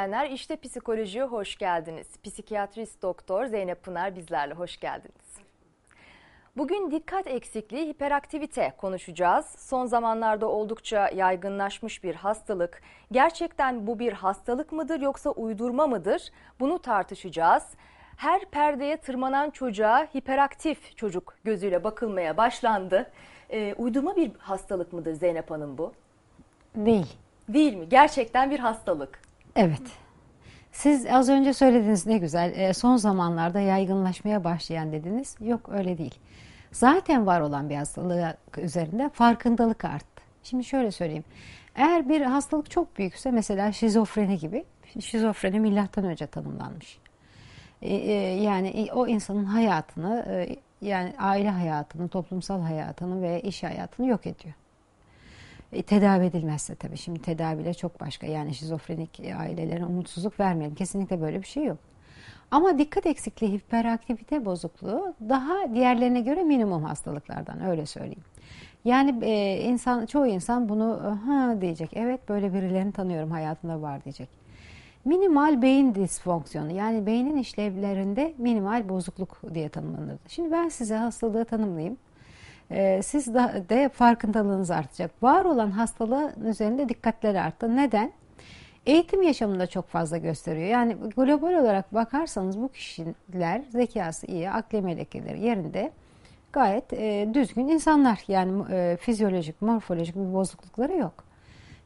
sevgili izleyenler. İşte psikolojiye hoş geldiniz. Psikiyatrist doktor Zeynep Pınar bizlerle hoş geldiniz. Bugün dikkat eksikliği, hiperaktivite konuşacağız. Son zamanlarda oldukça yaygınlaşmış bir hastalık. Gerçekten bu bir hastalık mıdır yoksa uydurma mıdır? Bunu tartışacağız. Her perdeye tırmanan çocuğa hiperaktif çocuk gözüyle bakılmaya başlandı. Ee, uydurma bir hastalık mıdır Zeynep Hanım bu? Değil. Değil mi? Gerçekten bir hastalık. Evet. Siz az önce söylediniz ne güzel. E, son zamanlarda yaygınlaşmaya başlayan dediniz. Yok öyle değil. Zaten var olan bir hastalık üzerinde farkındalık arttı. Şimdi şöyle söyleyeyim. Eğer bir hastalık çok büyükse mesela şizofreni gibi. Şizofreni milattan önce tanımlanmış. E, e, yani o insanın hayatını yani aile hayatını, toplumsal hayatını ve iş hayatını yok ediyor. E, tedavi edilmezse tabii. Şimdi tedaviyle çok başka. Yani şizofrenik ailelere umutsuzluk vermeyelim. Kesinlikle böyle bir şey yok. Ama dikkat eksikliği, hiperaktivite bozukluğu daha diğerlerine göre minimum hastalıklardan öyle söyleyeyim. Yani e, insan çoğu insan bunu ha diyecek. Evet böyle birilerini tanıyorum hayatında var diyecek. Minimal beyin disfonksiyonu yani beynin işlevlerinde minimal bozukluk diye tanımlanır. Şimdi ben size hastalığı tanımlayayım. Ee, siz de, de farkındalığınız artacak. Var olan hastalığın üzerinde dikkatler arttı. Neden? Eğitim yaşamında çok fazla gösteriyor. Yani global olarak bakarsanız bu kişiler zekası iyi, akli melekeleri yerinde gayet e, düzgün insanlar. Yani e, fizyolojik, morfolojik bir bozuklukları yok.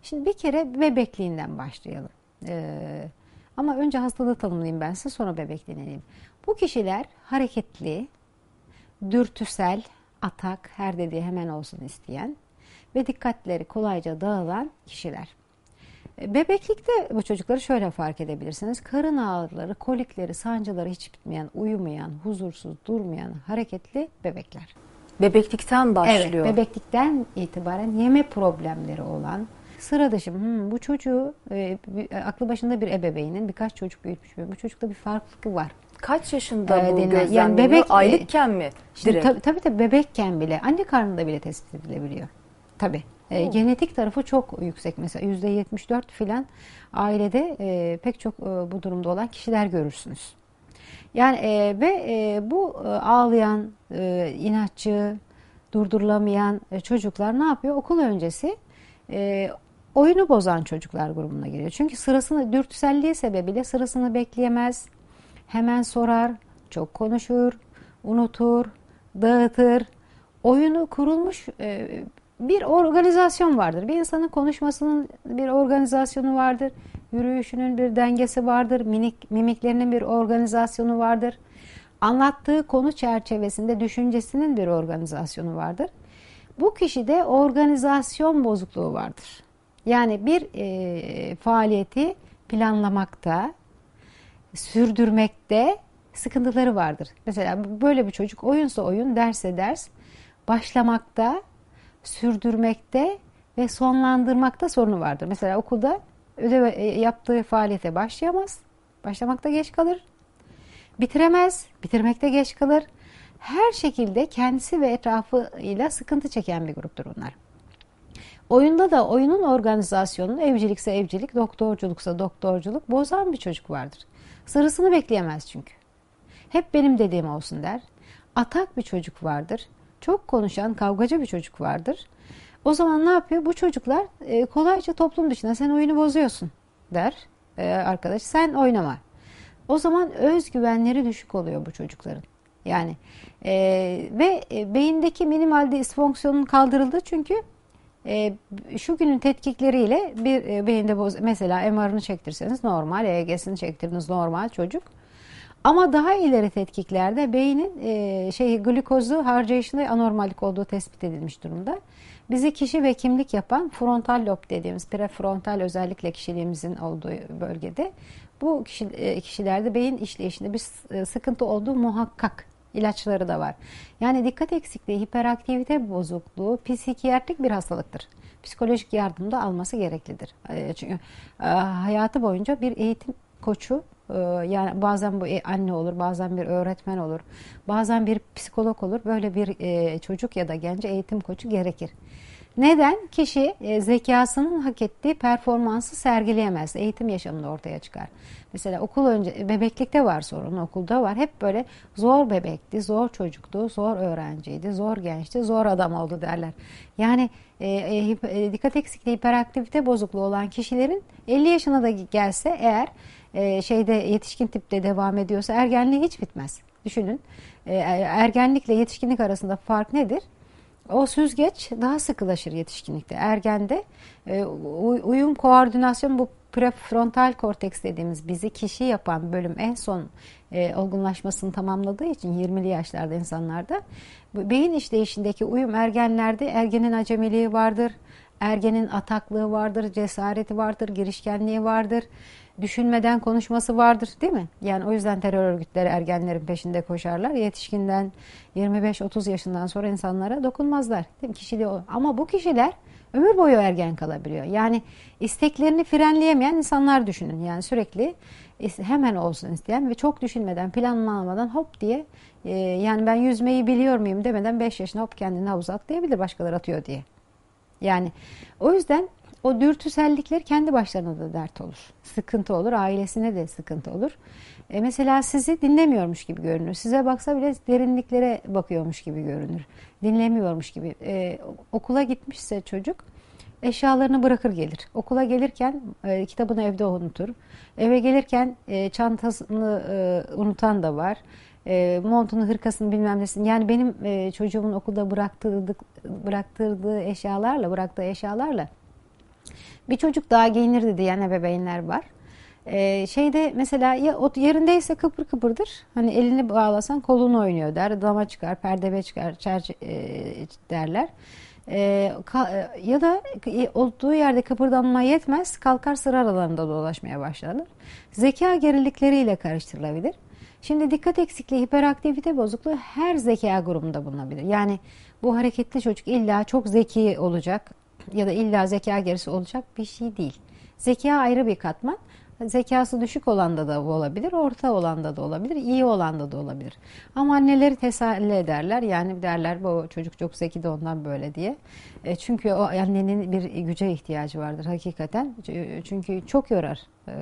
Şimdi bir kere bebekliğinden başlayalım. E, ama önce hastalığı tanımlayayım ben size sonra bebekliğine Bu kişiler hareketli, dürtüsel, atak, her dediği hemen olsun isteyen ve dikkatleri kolayca dağılan kişiler. E, bebeklikte bu çocukları şöyle fark edebilirsiniz. Karın ağrıları, kolikleri, sancıları hiç bitmeyen, uyumayan, huzursuz, durmayan, hareketli bebekler. Bebeklikten başlıyor. Evet, bebeklikten itibaren yeme problemleri olan, sıra dışı hmm, bu çocuğu e, aklı başında bir ebeveynin birkaç çocuk büyütmüş. Bu çocukta bir farklılık var. Kaç yaşında ee, bu denilen, yani bebek aylıkken mi? Şimdi, tabii, tabii tabii bebekken bile anne karnında bile tespit edilebiliyor. Tabii. E, genetik tarafı çok yüksek mesela yüzde 74 filan ailede e, pek çok e, bu durumda olan kişiler görürsünüz. Yani e, ve e, bu e, ağlayan, e, inatçı, durdurulamayan e, çocuklar ne yapıyor? Okul öncesi e, oyunu bozan çocuklar grubuna giriyor. Çünkü sırasını dürtüselliği sebebiyle sırasını bekleyemez, hemen sorar, çok konuşur, unutur, dağıtır. Oyunu kurulmuş e, bir organizasyon vardır. Bir insanın konuşmasının bir organizasyonu vardır. Yürüyüşünün bir dengesi vardır. Minik, mimiklerinin bir organizasyonu vardır. Anlattığı konu çerçevesinde düşüncesinin bir organizasyonu vardır. Bu kişide organizasyon bozukluğu vardır. Yani bir e, faaliyeti planlamakta, sürdürmekte sıkıntıları vardır. Mesela böyle bir çocuk oyunsa oyun, derse ders başlamakta, sürdürmekte ve sonlandırmakta sorunu vardır. Mesela okulda ödev e, yaptığı faaliyete başlayamaz. Başlamakta geç kalır. Bitiremez. Bitirmekte geç kalır. Her şekilde kendisi ve etrafıyla sıkıntı çeken bir gruptur bunlar. Oyunda da oyunun organizasyonunu evcilikse evcilik, doktorculuksa doktorculuk bozan bir çocuk vardır. Sırasını bekleyemez çünkü. Hep benim dediğim olsun der. Atak bir çocuk vardır. Çok konuşan, kavgacı bir çocuk vardır. O zaman ne yapıyor? Bu çocuklar e, kolayca toplum dışında sen oyunu bozuyorsun der e, arkadaş. Sen oynama. O zaman özgüvenleri düşük oluyor bu çocukların. Yani e, ve e, beyindeki minimal disfonksiyonun kaldırıldı çünkü e, şu günün tetkikleriyle bir e, beyinde boz, mesela MR'ını çektirseniz normal, EEG'sini çektirdiniz normal çocuk. Ama daha ileri tetkiklerde beynin e, şey glikozu harcayışında anormallik olduğu tespit edilmiş durumda. Bizi kişi ve kimlik yapan frontal lob dediğimiz prefrontal özellikle kişiliğimizin olduğu bölgede bu kişi, e, kişilerde beyin işleyişinde bir sıkıntı olduğu muhakkak ilaçları da var. Yani dikkat eksikliği, hiperaktivite bozukluğu psikiyatrik bir hastalıktır. Psikolojik yardım da alması gereklidir. E, çünkü e, hayatı boyunca bir eğitim koçu yani bazen bu anne olur, bazen bir öğretmen olur, bazen bir psikolog olur. Böyle bir çocuk ya da genç eğitim koçu gerekir. Neden? Kişi e, zekasının hak ettiği performansı sergileyemez. Eğitim yaşamında ortaya çıkar. Mesela okul önce bebeklikte var sorun, okulda var. Hep böyle zor bebekti, zor çocuktu, zor öğrenciydi, zor gençti, zor adam oldu derler. Yani e, e, e dikkat eksikliği, hiperaktivite bozukluğu olan kişilerin 50 yaşına da gelse eğer e, şeyde yetişkin tipte devam ediyorsa ergenliği hiç bitmez. Düşünün. E, ergenlikle yetişkinlik arasında fark nedir? O süzgeç daha sıkılaşır yetişkinlikte. Ergende e, uyum, koordinasyon bu prefrontal korteks dediğimiz bizi kişi yapan bölüm en son e, olgunlaşmasını tamamladığı için 20'li yaşlarda insanlarda beyin işleyişindeki uyum ergenlerde ergenin acemiliği vardır, ergenin ataklığı vardır, cesareti vardır, girişkenliği vardır düşünmeden konuşması vardır değil mi? Yani o yüzden terör örgütleri ergenlerin peşinde koşarlar. Yetişkinden 25-30 yaşından sonra insanlara dokunmazlar. Değil mi? Kişiliği o. Ama bu kişiler ömür boyu ergen kalabiliyor. Yani isteklerini frenleyemeyen insanlar düşünün. Yani sürekli hemen olsun isteyen ve çok düşünmeden, planlamadan hop diye e, yani ben yüzmeyi biliyor muyum demeden 5 yaşına hop kendini havuza atlayabilir başkaları atıyor diye. Yani o yüzden o dürtüsellikler kendi başlarına da dert olur. Sıkıntı olur, ailesine de sıkıntı olur. E mesela sizi dinlemiyormuş gibi görünür. Size baksa bile derinliklere bakıyormuş gibi görünür. Dinlemiyormuş gibi. E, okula gitmişse çocuk eşyalarını bırakır gelir. Okula gelirken e, kitabını evde unutur. Eve gelirken e, çantasını e, unutan da var. E, montunu, hırkasını bilmem nesini. Yani benim e, çocuğumun okulda bıraktırdık, bıraktırdığı eşyalarla, bıraktığı eşyalarla bir çocuk daha giyinirdi diyen ebeveynler var. Ee, şeyde mesela ya o yerindeyse kıpır kıpırdır. Hani elini bağlasan kolunu oynuyor der. Dama çıkar, perdebe çıkar, çerçe e, derler. Ee, ka, e, ya da olduğu yerde kıpırdanma yetmez. Kalkar sıra aralarında dolaşmaya başlanır. Zeka gerilikleriyle karıştırılabilir. Şimdi dikkat eksikliği, hiperaktivite bozukluğu her zeka grubunda bulunabilir. Yani bu hareketli çocuk illa çok zeki olacak ya da illa zeka gerisi olacak bir şey değil. Zeka ayrı bir katman. Zekası düşük olanda da olabilir, orta olanda da olabilir, iyi olanda da olabilir. Ama anneleri teselli ederler. Yani derler bu çocuk çok zeki de ondan böyle diye. E, çünkü o annenin bir güce ihtiyacı vardır hakikaten. Çünkü çok yorar. E,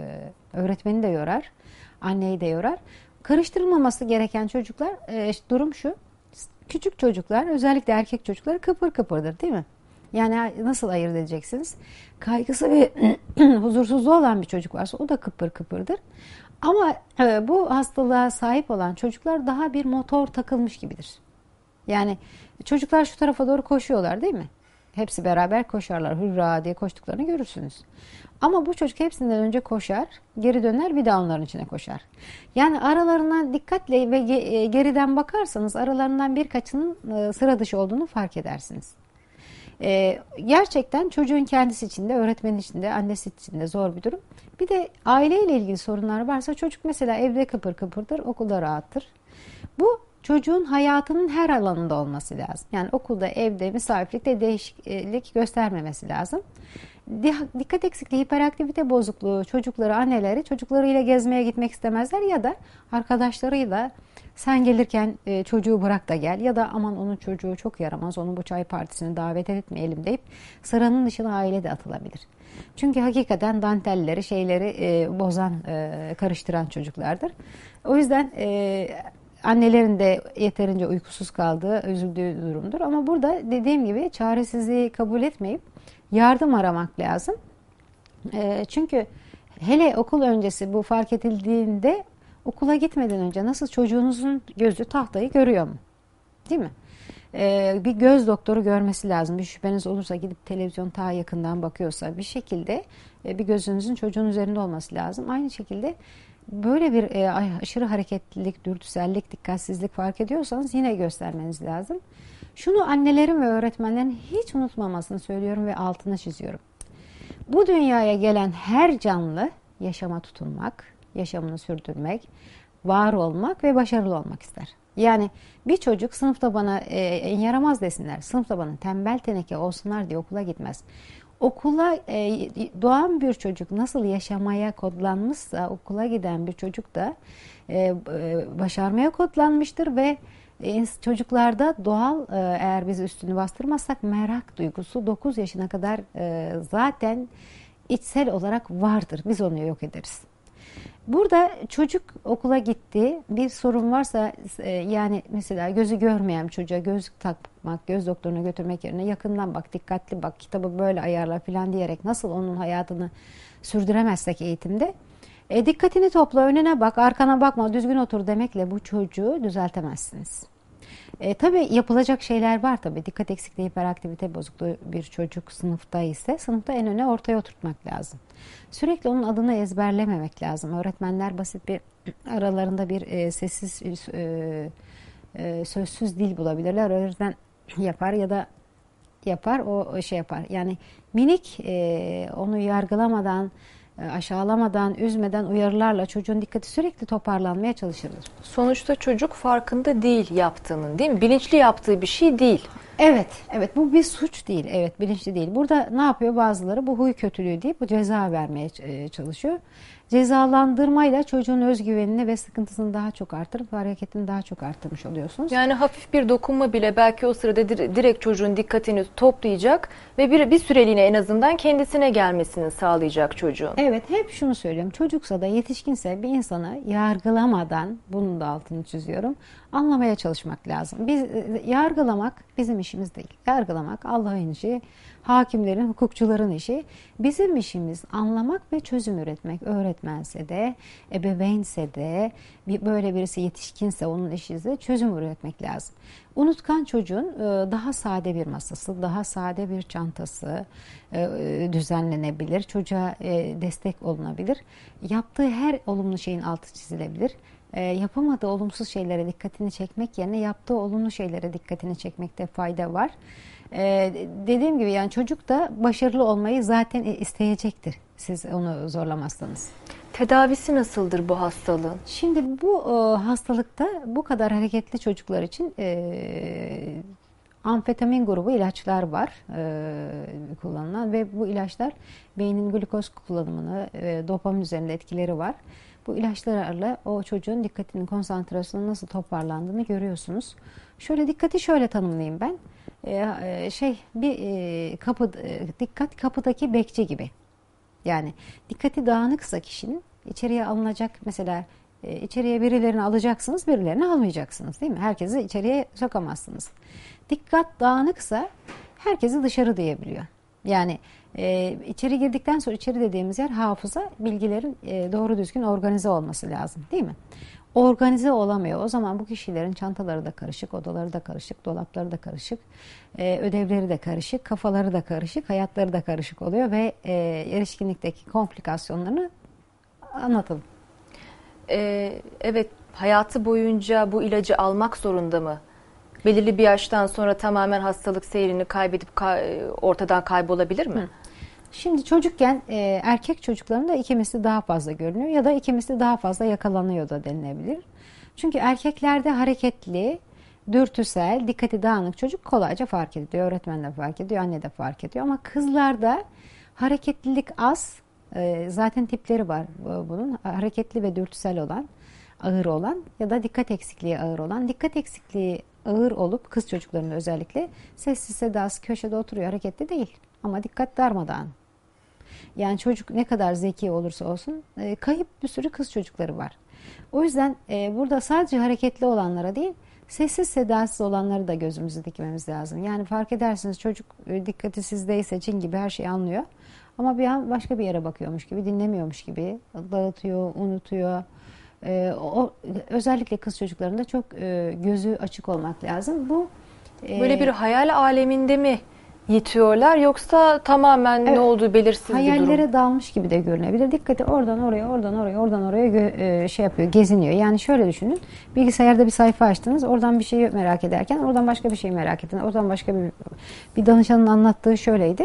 öğretmeni de yorar, anneyi de yorar. Karıştırılmaması gereken çocuklar, e, durum şu. Küçük çocuklar, özellikle erkek çocuklar kıpır kıpırdır değil mi? Yani nasıl ayırt edeceksiniz? Kaygısı ve huzursuzluğu olan bir çocuk varsa o da kıpır kıpırdır. Ama e, bu hastalığa sahip olan çocuklar daha bir motor takılmış gibidir. Yani çocuklar şu tarafa doğru koşuyorlar değil mi? Hepsi beraber koşarlar. Hurra diye koştuklarını görürsünüz. Ama bu çocuk hepsinden önce koşar, geri döner bir daha onların içine koşar. Yani aralarından dikkatle ve e, geriden bakarsanız aralarından birkaçının e, sıra dışı olduğunu fark edersiniz. Ee, gerçekten çocuğun kendisi için de, öğretmenin için de, annesi için de zor bir durum. Bir de aileyle ilgili sorunlar varsa çocuk mesela evde kıpır kıpırdır, okulda rahattır. Bu çocuğun hayatının her alanında olması lazım. Yani okulda, evde, misafirlikte değişiklik göstermemesi lazım. Dikkat eksikliği, hiperaktivite bozukluğu çocukları, anneleri çocuklarıyla gezmeye gitmek istemezler ya da arkadaşlarıyla sen gelirken e, çocuğu bırak da gel ya da aman onun çocuğu çok yaramaz onu bu çay partisine davet etmeyelim deyip sıranın dışına aile de atılabilir. Çünkü hakikaten dantelleri şeyleri e, bozan e, karıştıran çocuklardır. O yüzden annelerin de yeterince uykusuz kaldığı üzüldüğü durumdur. Ama burada dediğim gibi çaresizliği kabul etmeyip yardım aramak lazım. E, çünkü hele okul öncesi bu fark edildiğinde okula gitmeden önce nasıl çocuğunuzun gözü tahtayı görüyor mu? Değil mi? Ee, bir göz doktoru görmesi lazım. Bir şüpheniz olursa gidip televizyon ta yakından bakıyorsa bir şekilde e, bir gözünüzün çocuğun üzerinde olması lazım. Aynı şekilde böyle bir e, aşırı hareketlilik, dürtüsellik, dikkatsizlik fark ediyorsanız yine göstermeniz lazım. Şunu annelerin ve öğretmenlerin hiç unutmamasını söylüyorum ve altına çiziyorum. Bu dünyaya gelen her canlı yaşama tutunmak, yaşamını sürdürmek, var olmak ve başarılı olmak ister. Yani bir çocuk sınıfta bana e, yaramaz desinler, sınıfta bana tembel teneke olsunlar diye okula gitmez. Okula e, doğan bir çocuk nasıl yaşamaya kodlanmışsa okula giden bir çocuk da e, e, başarmaya kodlanmıştır ve E, çocuklarda doğal e, eğer biz üstünü bastırmazsak merak duygusu 9 yaşına kadar zaten içsel olarak vardır. Biz onu yok ederiz. Burada çocuk okula gitti. Bir sorun varsa e, yani mesela gözü görmeyen çocuğa gözlük takmak, göz doktoruna götürmek yerine yakından bak, dikkatli bak, kitabı böyle ayarla falan diyerek nasıl onun hayatını sürdüremezsek eğitimde e, dikkatini topla, önüne bak, arkana bakma, düzgün otur demekle bu çocuğu düzeltemezsiniz. E, tabii yapılacak şeyler var tabii. Dikkat eksikliği, hiperaktivite bozukluğu bir çocuk sınıfta ise sınıfta en öne ortaya oturtmak lazım. Sürekli onun adını ezberlememek lazım. Öğretmenler basit bir aralarında bir e, sessiz e, e, sözsüz dil bulabilirler. Öğretmen yapar ya da yapar o şey yapar. Yani minik e, onu yargılamadan e, aşağılamadan, üzmeden uyarılarla çocuğun dikkati sürekli toparlanmaya çalışılır. Sonuçta çocuk farkında değil yaptığının değil mi? Bilinçli yaptığı bir şey değil. Evet, evet bu bir suç değil. Evet, bilinçli değil. Burada ne yapıyor bazıları? Bu huy kötülüğü deyip bu ceza vermeye e, çalışıyor cezalandırmayla çocuğun özgüvenini ve sıkıntısını daha çok artırıp hareketini daha çok artırmış oluyorsunuz. Yani hafif bir dokunma bile belki o sırada direkt çocuğun dikkatini toplayacak ve bir, bir süreliğine en azından kendisine gelmesini sağlayacak çocuğun. Evet hep şunu söylüyorum. Çocuksa da yetişkinse bir insanı yargılamadan bunun da altını çiziyorum. Anlamaya çalışmak lazım. Biz yargılamak bizim işimiz değil. Yargılamak Allah'ın işi hakimlerin, hukukçuların işi. Bizim işimiz anlamak ve çözüm üretmek. Öğretmense de, ebeveynse de, bir, böyle birisi yetişkinse onun işi ise çözüm üretmek lazım. Unutkan çocuğun e, daha sade bir masası, daha sade bir çantası e, e, düzenlenebilir. Çocuğa destek olunabilir. Yaptığı her olumlu şeyin altı çizilebilir. Yapamadığı olumsuz şeylere dikkatini çekmek yerine yaptığı olumlu şeylere dikkatini çekmekte fayda var. Ee, dediğim gibi yani çocuk da başarılı olmayı zaten isteyecektir. Siz onu zorlamazsanız. Tedavisi nasıldır bu hastalığın? Şimdi bu e, hastalıkta bu kadar hareketli çocuklar için e, amfetamin grubu ilaçlar var e, kullanılan ve bu ilaçlar beynin glukoz kullanımını, e, dopamin üzerinde etkileri var. Bu ilaçlarla o çocuğun dikkatinin konsantrasyonu nasıl toparlandığını görüyorsunuz. Şöyle dikkati şöyle tanımlayayım ben. Ee, e, şey bir e, kapı e, dikkat kapıdaki bekçi gibi. Yani dikkati dağınıksa kişinin içeriye alınacak mesela e, içeriye birilerini alacaksınız, birilerini almayacaksınız değil mi? Herkesi içeriye sokamazsınız. Dikkat dağınıksa herkesi dışarı diyebiliyor. Yani e, içeri girdikten sonra içeri dediğimiz yer hafıza bilgilerin e, doğru düzgün organize olması lazım değil mi? organize olamıyor. O zaman bu kişilerin çantaları da karışık, odaları da karışık, dolapları da karışık, e, ödevleri de karışık, kafaları da karışık, hayatları da karışık oluyor ve e, erişkinlikteki komplikasyonlarını anlatalım. Ee, evet, hayatı boyunca bu ilacı almak zorunda mı? Belirli bir yaştan sonra tamamen hastalık seyrini kaybedip kay, ortadan kaybolabilir mi? Şimdi çocukken e, erkek çocuklarında iki misli daha fazla görünüyor ya da iki misli daha fazla yakalanıyor da denilebilir. Çünkü erkeklerde hareketli, dürtüsel, dikkati dağınık çocuk kolayca fark ediyor. Öğretmen de fark ediyor, anne de fark ediyor. Ama kızlarda hareketlilik az, e, zaten tipleri var bunun. Hareketli ve dürtüsel olan, ağır olan ya da dikkat eksikliği ağır olan. Dikkat eksikliği ağır olup kız çocuklarında özellikle sessiz sedası köşede oturuyor, hareketli değil. Ama dikkat darmadağın. Yani çocuk ne kadar zeki olursa olsun e, kayıp bir sürü kız çocukları var. O yüzden e, burada sadece hareketli olanlara değil, sessiz sedasız olanları da gözümüzü dikmemiz lazım. Yani fark edersiniz çocuk e, dikkati sizdeyse cin gibi her şeyi anlıyor. Ama bir an başka bir yere bakıyormuş gibi, dinlemiyormuş gibi, dağıtıyor, unutuyor. E, o özellikle kız çocuklarında çok e, gözü açık olmak lazım. Bu e, böyle bir hayal aleminde mi yitiyorlar yoksa tamamen evet, ne olduğu belirsiz bir durum. Hayallere dalmış gibi de görünebilir. Dikkati oradan oraya, oradan oraya, oradan oraya e, şey yapıyor, geziniyor. Yani şöyle düşünün. Bilgisayarda bir sayfa açtınız. Oradan bir şeyi merak ederken oradan başka bir şey merak ettiniz. Oradan başka bir bir danışanın anlattığı şöyleydi.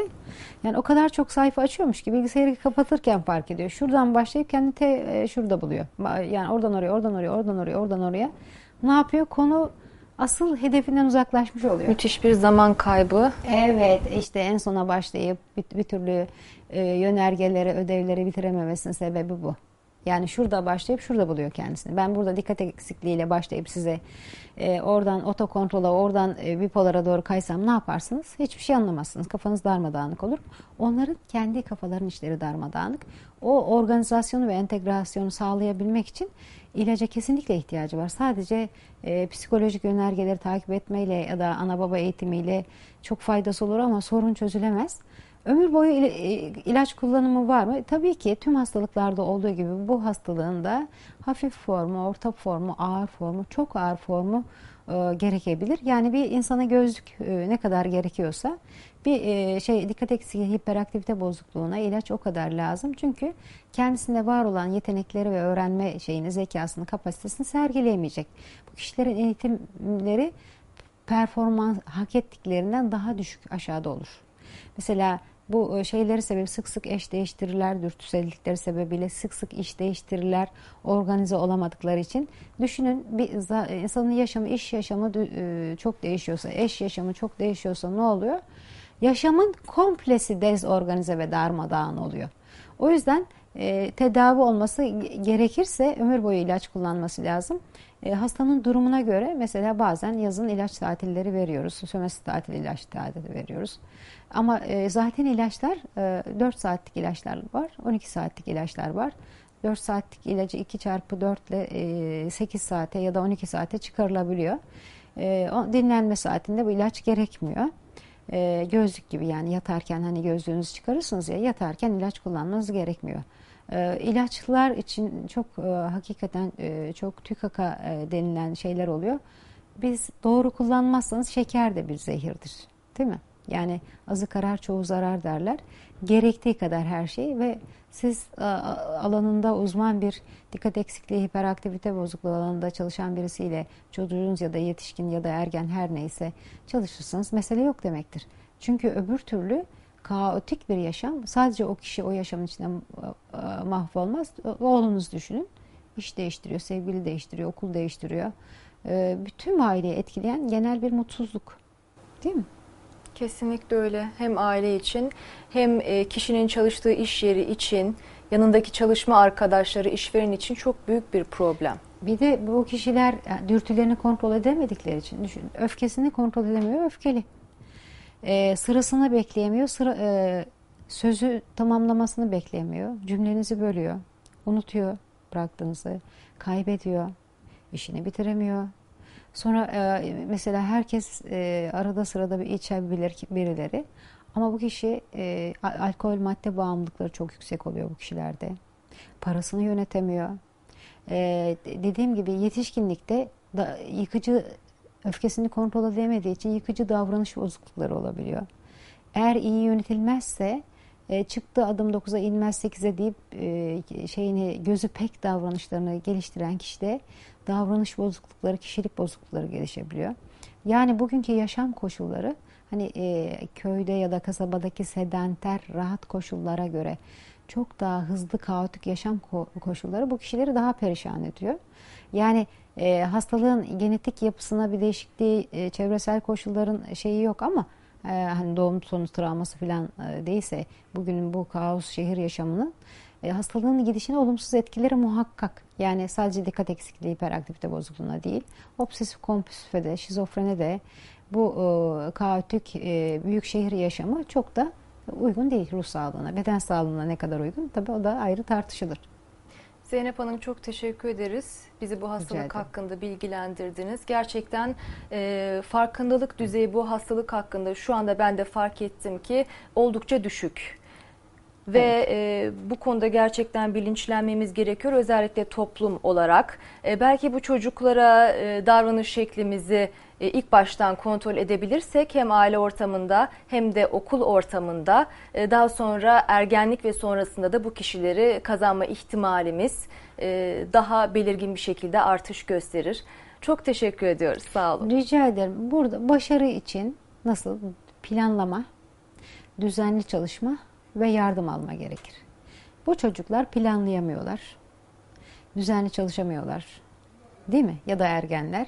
Yani o kadar çok sayfa açıyormuş ki bilgisayarı kapatırken fark ediyor. Şuradan başlayıp kendini te, e, şurada buluyor. Yani oradan oraya, oradan oraya, oradan oraya, oradan oraya. Ne yapıyor? Konu asıl hedefinden uzaklaşmış oluyor. Müthiş bir zaman kaybı. Evet işte en sona başlayıp bir, bir türlü e, yönergelere, ödevleri bitirememesinin sebebi bu. Yani şurada başlayıp şurada buluyor kendisini. Ben burada dikkat eksikliğiyle başlayıp size e, oradan otokontrola, oradan e, bipolara doğru kaysam ne yaparsınız? Hiçbir şey anlamazsınız. Kafanız darmadağınık olur. Onların kendi kafaların işleri darmadağınık. O organizasyonu ve entegrasyonu sağlayabilmek için ilaca kesinlikle ihtiyacı var. Sadece e, psikolojik önergeleri takip etmeyle ya da ana baba eğitimiyle çok faydası olur ama sorun çözülemez. Ömür boyu e, ilaç kullanımı var mı? Tabii ki tüm hastalıklarda olduğu gibi bu hastalığın da hafif formu, orta formu, ağır formu, çok ağır formu e, gerekebilir. Yani bir insana gözlük e, ne kadar gerekiyorsa bir şey dikkat eksikliği hiperaktivite bozukluğuna ilaç o kadar lazım. Çünkü kendisinde var olan yetenekleri ve öğrenme şeyini, zekasını, kapasitesini sergileyemeyecek. Bu kişilerin eğitimleri performans hak ettiklerinden daha düşük aşağıda olur. Mesela bu e, şeyleri sebebi sık sık eş değiştirirler, dürtüsellikleri sebebiyle sık sık iş değiştirirler, organize olamadıkları için. Düşünün bir insanın yaşamı, iş yaşamı e, çok değişiyorsa, eş yaşamı çok değişiyorsa ne oluyor? Yaşamın komplesi dezorganize ve darmadağın oluyor. O yüzden e, tedavi olması ge- gerekirse ömür boyu ilaç kullanması lazım. E, hastanın durumuna göre mesela bazen yazın ilaç tatilleri veriyoruz. Sömestr tatili ilaç tatili veriyoruz. Ama e, zaten ilaçlar e, 4 saatlik ilaçlar var, 12 saatlik ilaçlar var. 4 saatlik ilacı 2 çarpı 4 ile e, 8 saate ya da 12 saate çıkarılabiliyor. E, dinlenme saatinde bu ilaç gerekmiyor. E, gözlük gibi yani yatarken hani gözlüğünüzü çıkarırsınız ya yatarken ilaç kullanmanız gerekmiyor. E, ilaçlar için çok e, hakikaten e, çok tükaka e, denilen şeyler oluyor. Biz doğru kullanmazsanız şeker de bir zehirdir. Değil mi? Yani azı karar çoğu zarar derler. Gerektiği kadar her şey ve siz alanında uzman bir dikkat eksikliği, hiperaktivite bozukluğu alanında çalışan birisiyle çocuğunuz ya da yetişkin ya da ergen her neyse çalışırsanız mesele yok demektir. Çünkü öbür türlü kaotik bir yaşam sadece o kişi o yaşamın içinde e, e, mahvolmaz. Oğlunuz düşünün. İş değiştiriyor, sevgili değiştiriyor, okul değiştiriyor. E, Bütün aileyi etkileyen genel bir mutsuzluk. Değil mi? Kesinlikle öyle. Hem aile için hem kişinin çalıştığı iş yeri için, yanındaki çalışma arkadaşları, işveren için çok büyük bir problem. Bir de bu kişiler dürtülerini kontrol edemedikleri için düşün. Öfkesini kontrol edemiyor, öfkeli. Ee, sırasını bekleyemiyor, sıra, e, sözü tamamlamasını bekleyemiyor. Cümlenizi bölüyor, unutuyor bıraktığınızı, kaybediyor, işini bitiremiyor. Sonra e, mesela herkes e, arada sırada bir içebilir birileri. Ama bu kişi e, al- alkol madde bağımlılıkları çok yüksek oluyor bu kişilerde. Parasını yönetemiyor. Ee, dediğim gibi yetişkinlikte da, yıkıcı öfkesini kontrol edemediği için yıkıcı davranış bozuklukları olabiliyor. Eğer iyi yönetilmezse e, çıktığı adım 9'a inmez 8'e deyip e, şeyini gözü pek davranışlarını geliştiren kişide davranış bozuklukları, kişilik bozuklukları gelişebiliyor. Yani bugünkü yaşam koşulları hani e, köyde ya da kasabadaki sedanter rahat koşullara göre çok daha hızlı kaotik yaşam ko- koşulları bu kişileri daha perişan ediyor. Yani e, hastalığın genetik yapısına bir değişikliği, e, çevresel koşulların şeyi yok ama e, hani doğum sonu travması falan e, değilse bugünün bu kaos şehir yaşamının e, hastalığın gidişine olumsuz etkileri muhakkak. Yani sadece dikkat eksikliği, hiperaktivite bozukluğuna değil, obsesif kompulsife de, şizofrene de bu e, kaotik e, büyük şehir yaşamı çok da uygun değil ruh sağlığına. Beden sağlığına ne kadar uygun tabii o da ayrı tartışılır. Zeynep Hanım çok teşekkür ederiz. Bizi bu hastalık hakkında bilgilendirdiniz. Gerçekten e, farkındalık düzeyi bu hastalık hakkında şu anda ben de fark ettim ki oldukça düşük. Ve e, bu konuda gerçekten bilinçlenmemiz gerekiyor özellikle toplum olarak. E, belki bu çocuklara e, davranış şeklimizi e, ilk baştan kontrol edebilirsek hem aile ortamında hem de okul ortamında e, daha sonra ergenlik ve sonrasında da bu kişileri kazanma ihtimalimiz e, daha belirgin bir şekilde artış gösterir. Çok teşekkür ediyoruz. Sağ olun. Rica ederim. Burada başarı için nasıl planlama, düzenli çalışma ve yardım alma gerekir. Bu çocuklar planlayamıyorlar. Düzenli çalışamıyorlar. Değil mi? Ya da ergenler.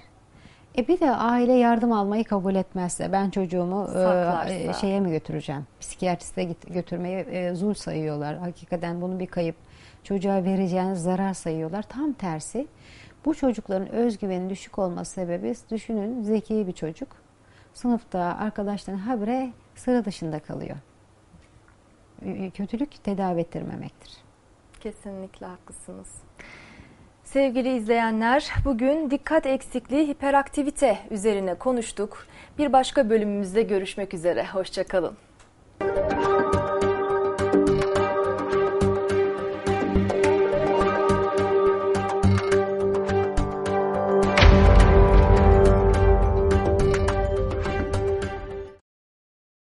E bir de aile yardım almayı kabul etmezse ben çocuğumu e, Saklarsa. e, şeye mi götüreceğim? Psikiyatriste git, götürmeyi e, zul sayıyorlar. Hakikaten bunu bir kayıp. çocuğa vereceğiniz zarar sayıyorlar. Tam tersi. Bu çocukların özgüveni düşük olması sebebi düşünün zeki bir çocuk. Sınıfta arkadaşların habire sıra dışında kalıyor. Kötülük tedavi ettirmemektir. Kesinlikle haklısınız. Sevgili izleyenler, bugün dikkat eksikliği, hiperaktivite üzerine konuştuk. Bir başka bölümümüzde görüşmek üzere. Hoşçakalın.